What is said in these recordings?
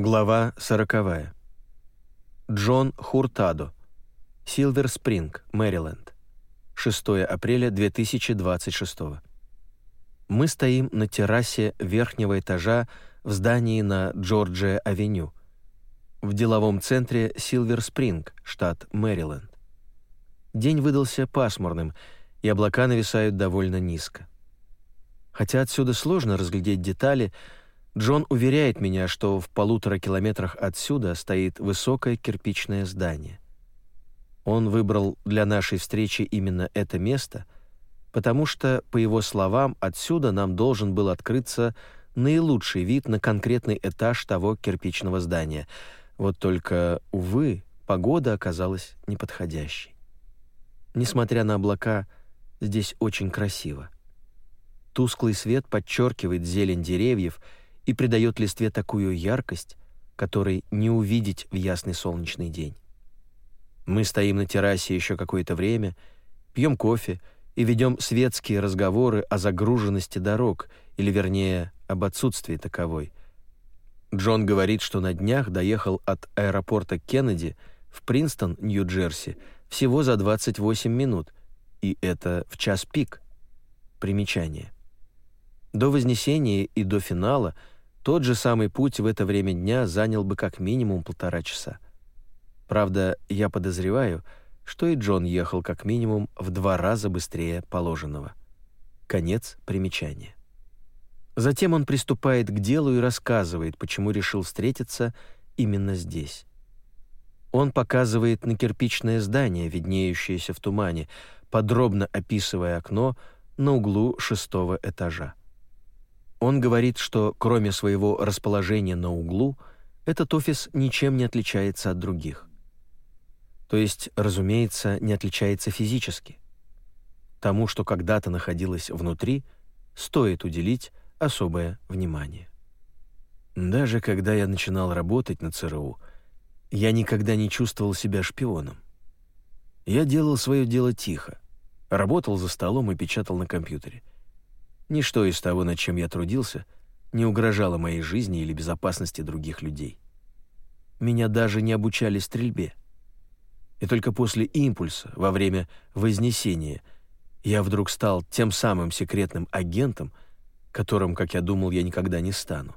Глава сороковая. Джон Хуртадо. Силвер Спринг, Мэриленд. 6 апреля 2026. Мы стоим на террасе верхнего этажа в здании на Джорджия-авеню, в деловом центре Силвер Спринг, штат Мэриленд. День выдался пасмурным, и облака нависают довольно низко. Хотя отсюда сложно разглядеть детали, Джон уверяет меня, что в полутора километрах отсюда стоит высокое кирпичное здание. Он выбрал для нашей встречи именно это место, потому что, по его словам, отсюда нам должен был открыться наилучший вид на конкретный этаж того кирпичного здания. Вот только, увы, погода оказалась неподходящей. Несмотря на облака, здесь очень красиво. Тусклый свет подчеркивает зелень деревьев — и придает листве такую яркость, которой не увидеть в ясный солнечный день. Мы стоим на террасе еще какое-то время, пьем кофе и ведем светские разговоры о загруженности дорог, или вернее, об отсутствии таковой. Джон говорит, что на днях доехал от аэропорта Кеннеди в Принстон, Нью-Джерси, всего за 28 минут, и это в час пик. Примечание. До Вознесения и до финала – тот же самый путь в это время дня занял бы как минимум полтора часа. Правда, я подозреваю, что и Джон ехал как минимум в два раза быстрее положенного. Конец примечания. Затем он приступает к делу и рассказывает, почему решил встретиться именно здесь. Он показывает на кирпичное здание, виднеющееся в тумане, подробно описывая окно на углу шестого этажа. Он говорит, что кроме своего расположения на углу, этот офис ничем не отличается от других. То есть, разумеется, не отличается физически. Тому, что когда-то находилось внутри, стоит уделить особое внимание. Даже когда я начинал работать на ЦРУ, я никогда не чувствовал себя шпионом. Я делал свое дело тихо, работал за столом и печатал на компьютере — Ничто из того, над чем я трудился, не угрожало моей жизни или безопасности других людей. Меня даже не обучали стрельбе. И только после импульса, во время вознесения, я вдруг стал тем самым секретным агентом, которым, как я думал, я никогда не стану.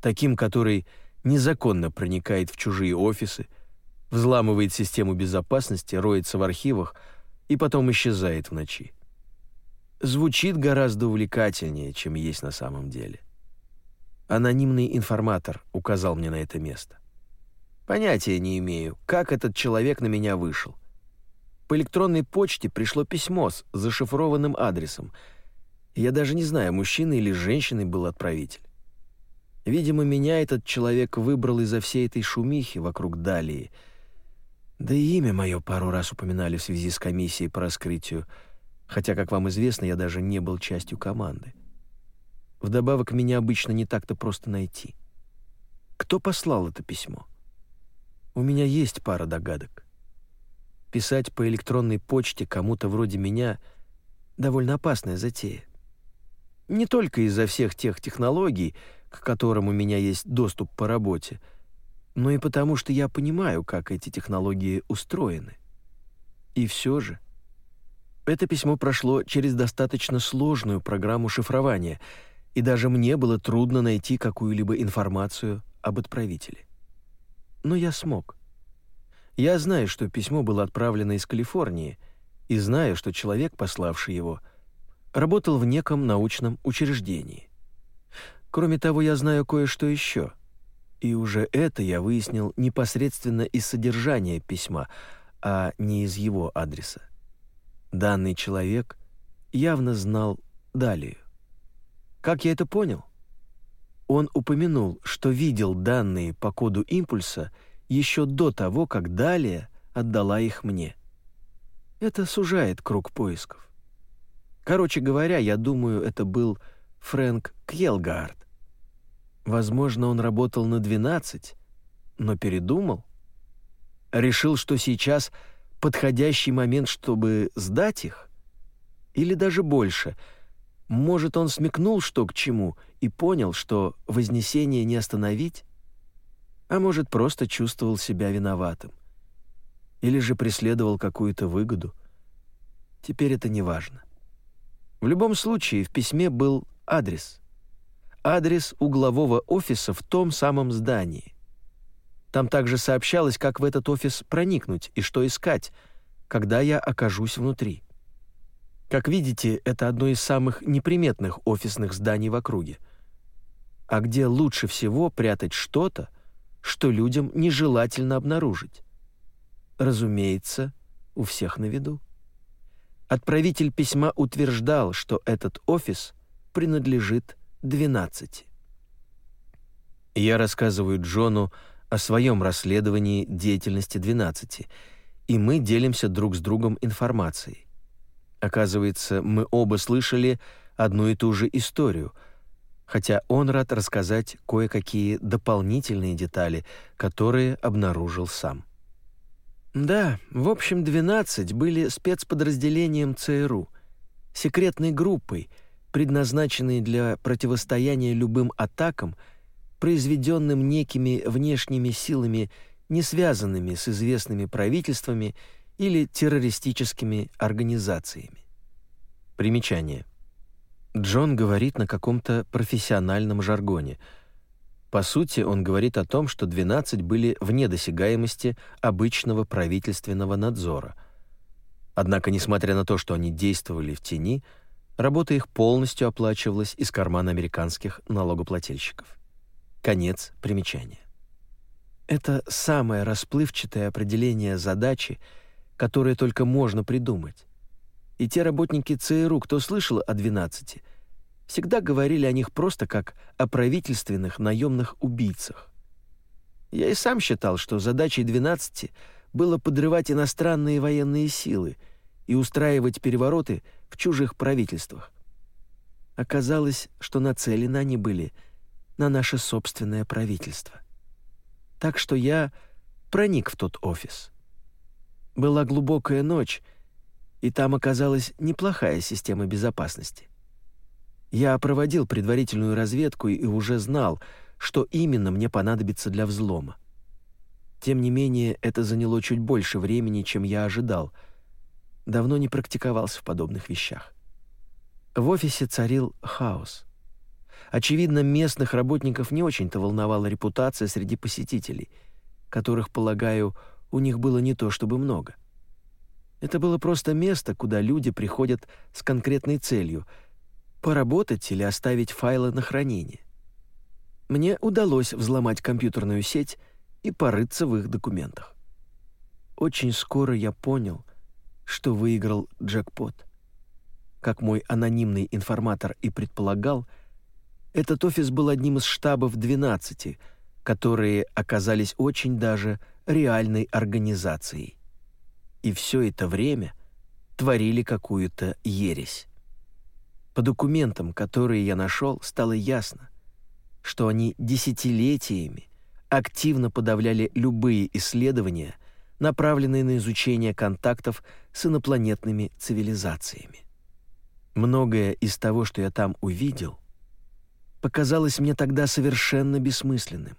Таким, который незаконно проникает в чужие офисы, взламывает систему безопасности, роется в архивах и потом исчезает в ночи звучит гораздо увлекательнее, чем есть на самом деле. Анонимный информатор указал мне на это место. Понятия не имею, как этот человек на меня вышел. По электронной почте пришло письмо с зашифрованным адресом. Я даже не знаю, мужчина или женщиной был отправитель. Видимо, меня этот человек выбрал из-за всей этой шумихи вокруг Далии. Да и имя мое пару раз упоминали в связи с комиссией по раскрытию хотя, как вам известно, я даже не был частью команды. Вдобавок, меня обычно не так-то просто найти. Кто послал это письмо? У меня есть пара догадок. Писать по электронной почте кому-то вроде меня — довольно опасная затея. Не только из-за всех тех технологий, к которым у меня есть доступ по работе, но и потому, что я понимаю, как эти технологии устроены. И все же — это письмо прошло через достаточно сложную программу шифрования, и даже мне было трудно найти какую-либо информацию об отправителе. Но я смог. Я знаю, что письмо было отправлено из Калифорнии, и знаю, что человек, пославший его, работал в неком научном учреждении. Кроме того, я знаю кое-что еще. И уже это я выяснил непосредственно из содержания письма, а не из его адреса. Данный человек явно знал Далию. Как я это понял? Он упомянул, что видел данные по коду импульса еще до того, как Далия отдала их мне. Это сужает круг поисков. Короче говоря, я думаю, это был Фрэнк Кьелгард. Возможно, он работал на 12, но передумал. Решил, что сейчас подходящий момент, чтобы сдать их? Или даже больше? Может, он смекнул, что к чему, и понял, что вознесение не остановить? А может, просто чувствовал себя виноватым. Или же преследовал какую-то выгоду. Теперь это не важно. В любом случае, в письме был адрес. Адрес углового офиса в том самом здании. Там также сообщалось, как в этот офис проникнуть и что искать, когда я окажусь внутри. Как видите, это одно из самых неприметных офисных зданий в округе. А где лучше всего прятать что-то, что людям нежелательно обнаружить? Разумеется, у всех на виду. Отправитель письма утверждал, что этот офис принадлежит 12. Я рассказываю Джону о своем расследовании деятельности 12, и мы делимся друг с другом информацией. Оказывается, мы оба слышали одну и ту же историю — хотя он рад рассказать кое-какие дополнительные детали, которые обнаружил сам. Да, в общем, 12 были спецподразделением ЦРУ, секретной группой, предназначенной для противостояния любым атакам, произведенным некими внешними силами, не связанными с известными правительствами или террористическими организациями. Примечание. Джон говорит на каком-то профессиональном жаргоне. По сути, он говорит о том, что 12 были вне досягаемости обычного правительственного надзора. Однако, несмотря на то, что они действовали в тени, работа их полностью оплачивалась из кармана американских налогоплательщиков. Конец примечания. Это самое расплывчатое определение задачи, которое только можно придумать. И те работники ЦРУ, кто слышал о 12, всегда говорили о них просто как о правительственных наемных убийцах. Я и сам считал, что задачей 12 было подрывать иностранные военные силы и устраивать перевороты в чужих правительствах. Оказалось, что нацелены они были на наше собственное правительство. Так что я проник в тот офис. Была глубокая ночь, и там оказалась неплохая система безопасности. Я проводил предварительную разведку и уже знал, что именно мне понадобится для взлома. Тем не менее, это заняло чуть больше времени, чем я ожидал. Давно не практиковался в подобных вещах. В офисе царил хаос. Очевидно, местных работников не очень-то волновала репутация среди посетителей, которых, полагаю, у них было не то чтобы много. Это было просто место, куда люди приходят с конкретной целью — поработать или оставить файлы на хранение. Мне удалось взломать компьютерную сеть и порыться в их документах. Очень скоро я понял, что выиграл джекпот. Как мой анонимный информатор и предполагал, этот офис был одним из штабов 12, которые оказались очень даже реальной организацией и все это время творили какую-то ересь. По документам, которые я нашел, стало ясно, что они десятилетиями активно подавляли любые исследования, направленные на изучение контактов с инопланетными цивилизациями. Многое из того, что я там увидел, показалось мне тогда совершенно бессмысленным.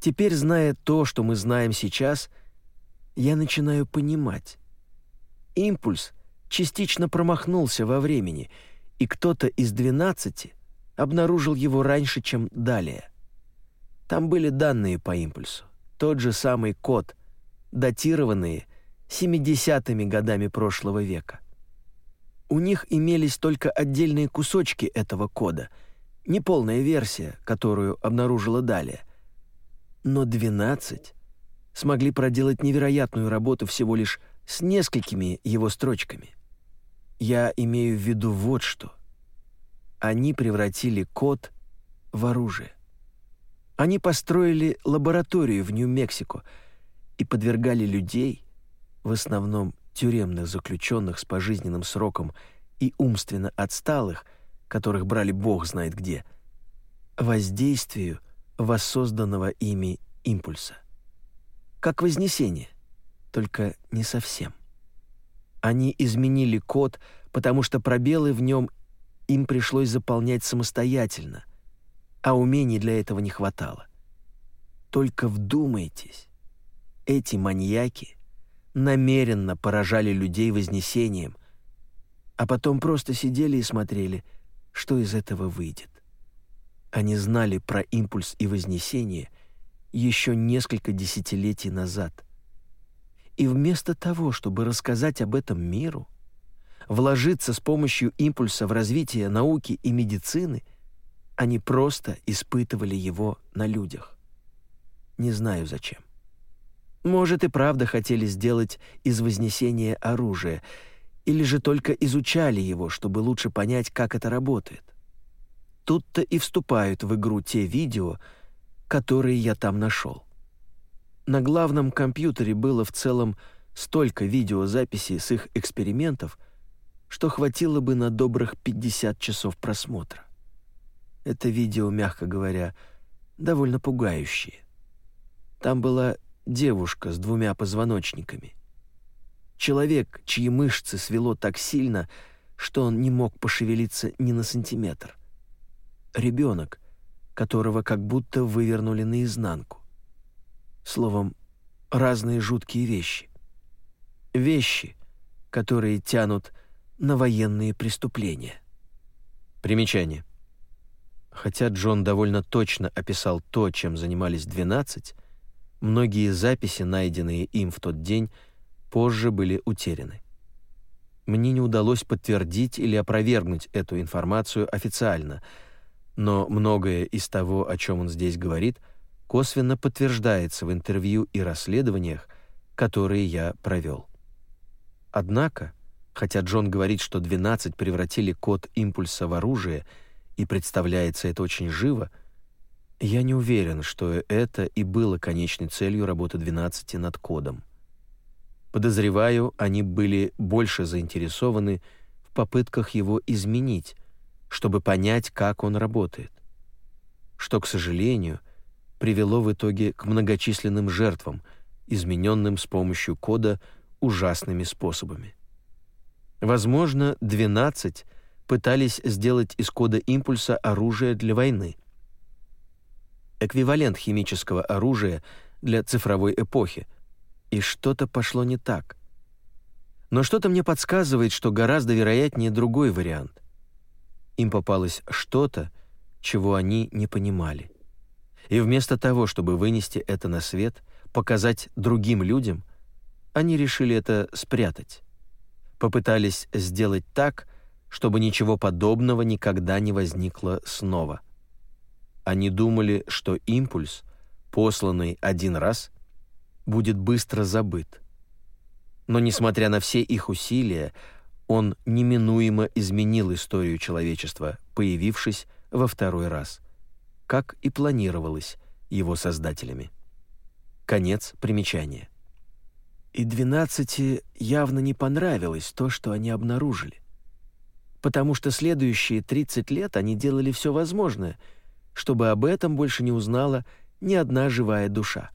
Теперь, зная то, что мы знаем сейчас — я начинаю понимать. Импульс частично промахнулся во времени, и кто-то из двенадцати обнаружил его раньше, чем далее. Там были данные по импульсу, тот же самый код, датированные 70-ми годами прошлого века. У них имелись только отдельные кусочки этого кода, неполная версия, которую обнаружила далее. Но 12 смогли проделать невероятную работу всего лишь с несколькими его строчками. Я имею в виду вот что. Они превратили код в оружие. Они построили лабораторию в Нью-Мексико и подвергали людей, в основном тюремных заключенных с пожизненным сроком и умственно отсталых, которых брали бог знает где, воздействию воссозданного ими импульса как Вознесение, только не совсем. Они изменили код, потому что пробелы в нем им пришлось заполнять самостоятельно, а умений для этого не хватало. Только вдумайтесь, эти маньяки намеренно поражали людей вознесением, а потом просто сидели и смотрели, что из этого выйдет. Они знали про импульс и вознесение еще несколько десятилетий назад. И вместо того, чтобы рассказать об этом миру, вложиться с помощью импульса в развитие науки и медицины, они просто испытывали его на людях. Не знаю зачем. Может, и правда хотели сделать из Вознесения оружие, или же только изучали его, чтобы лучше понять, как это работает. Тут-то и вступают в игру те видео, которые я там нашел. На главном компьютере было в целом столько видеозаписей с их экспериментов, что хватило бы на добрых 50 часов просмотра. Это видео, мягко говоря, довольно пугающее. Там была девушка с двумя позвоночниками. Человек, чьи мышцы свело так сильно, что он не мог пошевелиться ни на сантиметр. Ребенок, которого как будто вывернули наизнанку. Словом, разные жуткие вещи. Вещи, которые тянут на военные преступления. Примечание. Хотя Джон довольно точно описал то, чем занимались 12, Многие записи, найденные им в тот день, позже были утеряны. Мне не удалось подтвердить или опровергнуть эту информацию официально, но многое из того, о чем он здесь говорит, косвенно подтверждается в интервью и расследованиях, которые я провел. Однако, хотя Джон говорит, что 12 превратили код импульса в оружие, и представляется это очень живо — я не уверен, что это и было конечной целью работы 12 над кодом. Подозреваю, они были больше заинтересованы в попытках его изменить, чтобы понять, как он работает. Что, к сожалению, привело в итоге к многочисленным жертвам, измененным с помощью кода ужасными способами. Возможно, 12 пытались сделать из кода импульса оружие для войны — эквивалент химического оружия для цифровой эпохи, и что-то пошло не так. Но что-то мне подсказывает, что гораздо вероятнее другой вариант. Им попалось что-то, чего они не понимали. И вместо того, чтобы вынести это на свет, показать другим людям, они решили это спрятать. Попытались сделать так, чтобы ничего подобного никогда не возникло снова. Они думали, что импульс, посланный один раз, будет быстро забыт. Но несмотря на все их усилия, он неминуемо изменил историю человечества, появившись во второй раз, как и планировалось его создателями. Конец примечания. И двенадцати явно не понравилось то, что они обнаружили. Потому что следующие 30 лет они делали все возможное — чтобы об этом больше не узнала ни одна живая душа.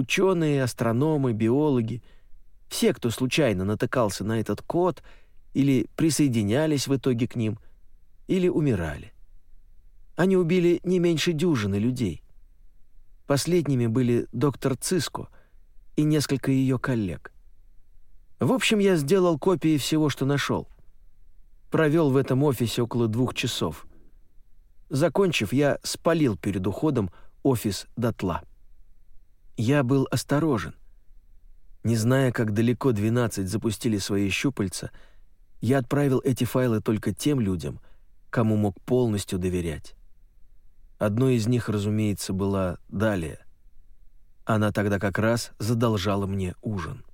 Ученые, астрономы, биологи, все, кто случайно натыкался на этот код или присоединялись в итоге к ним, или умирали. Они убили не меньше дюжины людей. Последними были доктор Циско и несколько ее коллег. В общем, я сделал копии всего, что нашел. Провел в этом офисе около двух часов. Закончив, я спалил перед уходом офис дотла. Я был осторожен. Не зная, как далеко 12 запустили свои щупальца, я отправил эти файлы только тем людям, кому мог полностью доверять. Одной из них, разумеется, была Далия. Она тогда как раз задолжала мне ужин.